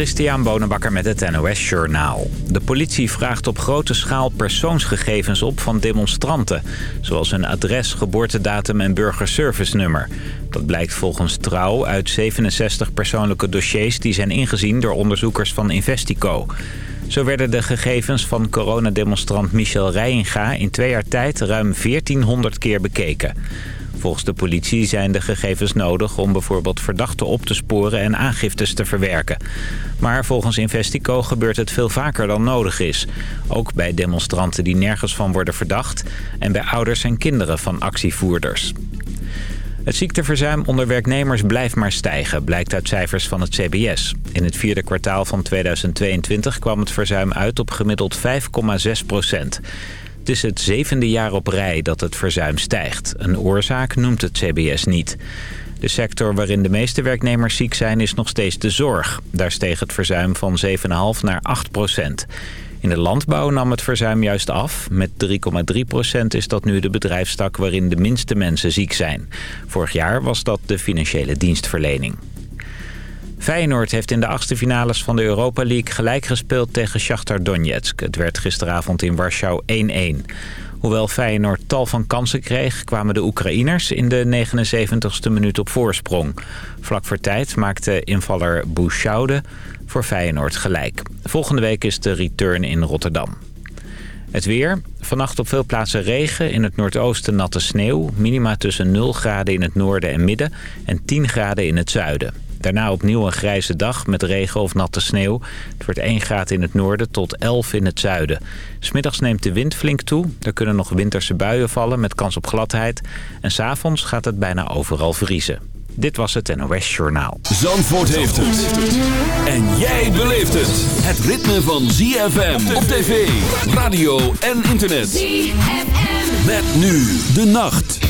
Christian Bonenbakker met het NOS Journaal. De politie vraagt op grote schaal persoonsgegevens op van demonstranten. Zoals hun adres, geboortedatum en burgerservice-nummer. Dat blijkt volgens Trouw uit 67 persoonlijke dossiers... die zijn ingezien door onderzoekers van Investico. Zo werden de gegevens van coronademonstrant Michel Rijinga... in twee jaar tijd ruim 1400 keer bekeken. Volgens de politie zijn de gegevens nodig om bijvoorbeeld verdachten op te sporen en aangiftes te verwerken. Maar volgens Investico gebeurt het veel vaker dan nodig is. Ook bij demonstranten die nergens van worden verdacht en bij ouders en kinderen van actievoerders. Het ziekteverzuim onder werknemers blijft maar stijgen, blijkt uit cijfers van het CBS. In het vierde kwartaal van 2022 kwam het verzuim uit op gemiddeld 5,6 procent. Het is het zevende jaar op rij dat het verzuim stijgt. Een oorzaak noemt het CBS niet. De sector waarin de meeste werknemers ziek zijn is nog steeds de zorg. Daar steeg het verzuim van 7,5 naar 8 procent. In de landbouw nam het verzuim juist af. Met 3,3 procent is dat nu de bedrijfstak waarin de minste mensen ziek zijn. Vorig jaar was dat de financiële dienstverlening. Feyenoord heeft in de achtste finales van de Europa League gelijk gespeeld tegen Shakhtar Donetsk. Het werd gisteravond in Warschau 1-1. Hoewel Feyenoord tal van kansen kreeg, kwamen de Oekraïners in de 79ste minuut op voorsprong. Vlak voor tijd maakte invaller Bouchaude voor Feyenoord gelijk. Volgende week is de return in Rotterdam. Het weer. Vannacht op veel plaatsen regen. In het noordoosten natte sneeuw. Minima tussen 0 graden in het noorden en midden en 10 graden in het zuiden. Daarna opnieuw een grijze dag met regen of natte sneeuw. Het wordt 1 graad in het noorden tot 11 in het zuiden. Smiddags neemt de wind flink toe. Er kunnen nog winterse buien vallen met kans op gladheid. En s'avonds gaat het bijna overal vriezen. Dit was het NOS Journaal. Zandvoort heeft het. En jij beleeft het. Het ritme van ZFM op tv, radio en internet. ZFM. Met nu de nacht.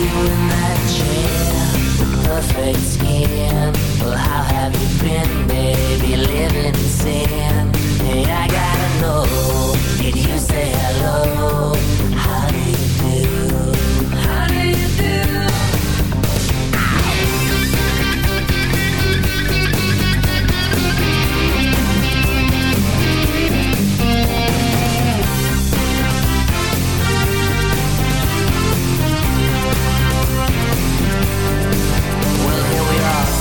You in that chair, perfect skin. Well, how have you been, baby? Living in sin. Hey, I gotta know. Did you say hello?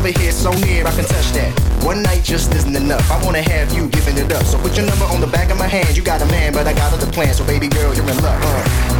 over here so near I can touch that. One night just isn't enough. I wanna have you giving it up. So put your number on the back of my hand. You got a man, but I got other plans. So baby girl, you're in luck. Uh.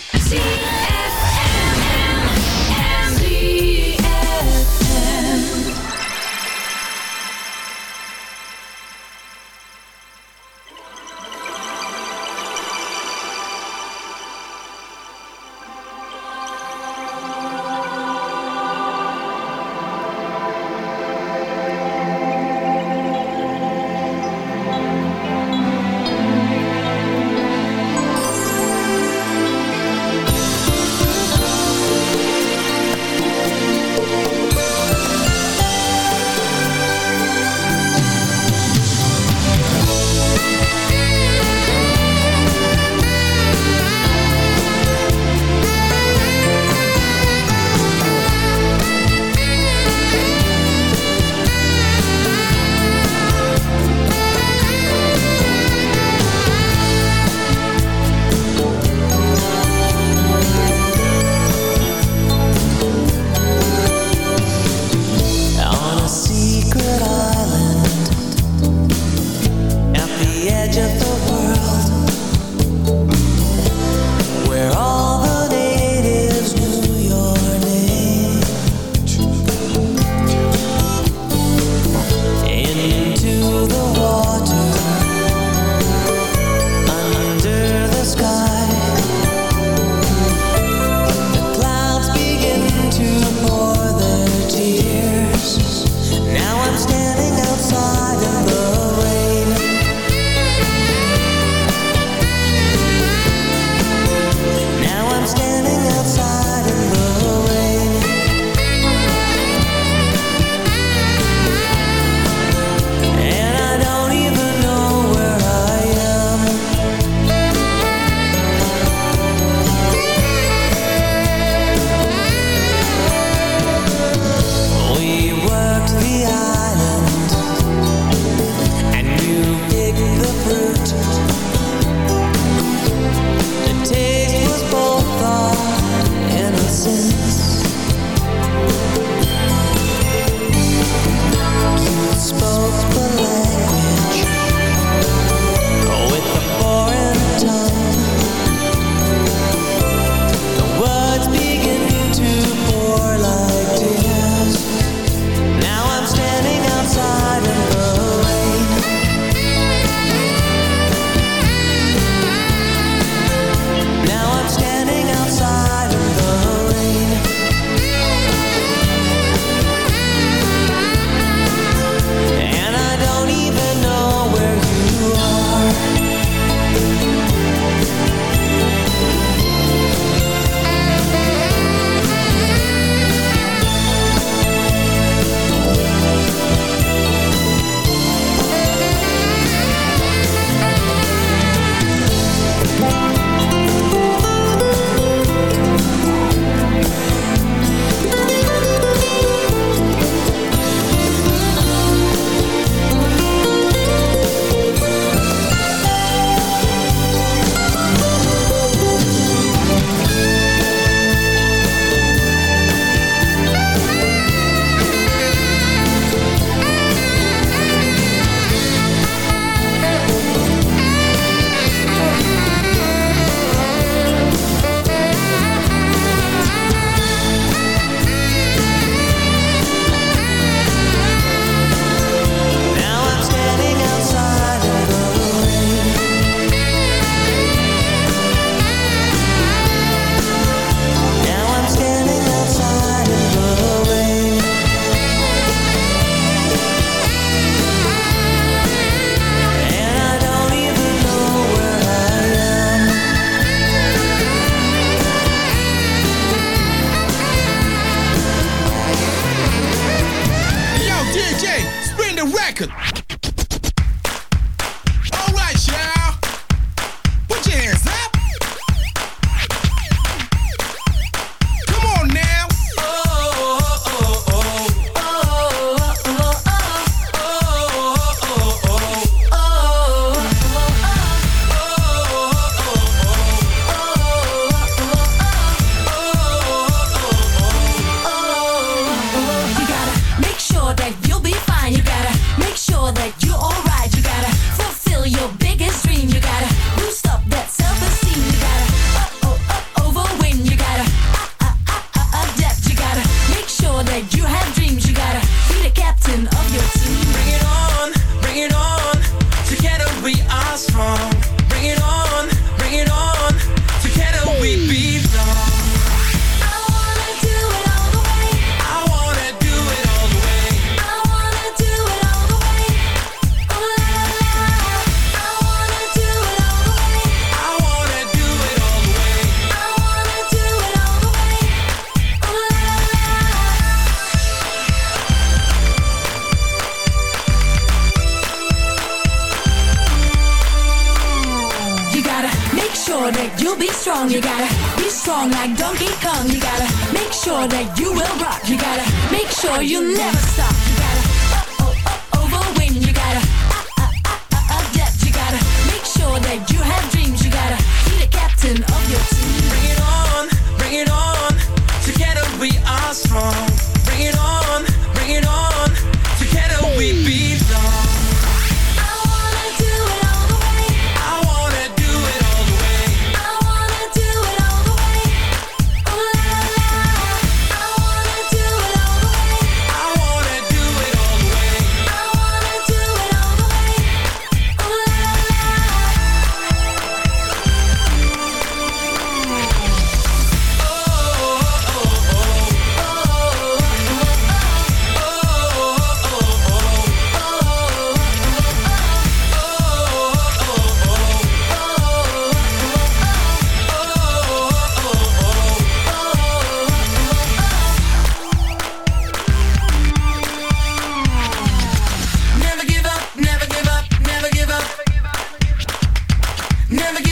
Never give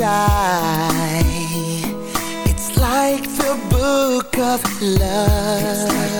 die. It's like the book of love.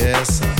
Yes.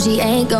she ain't going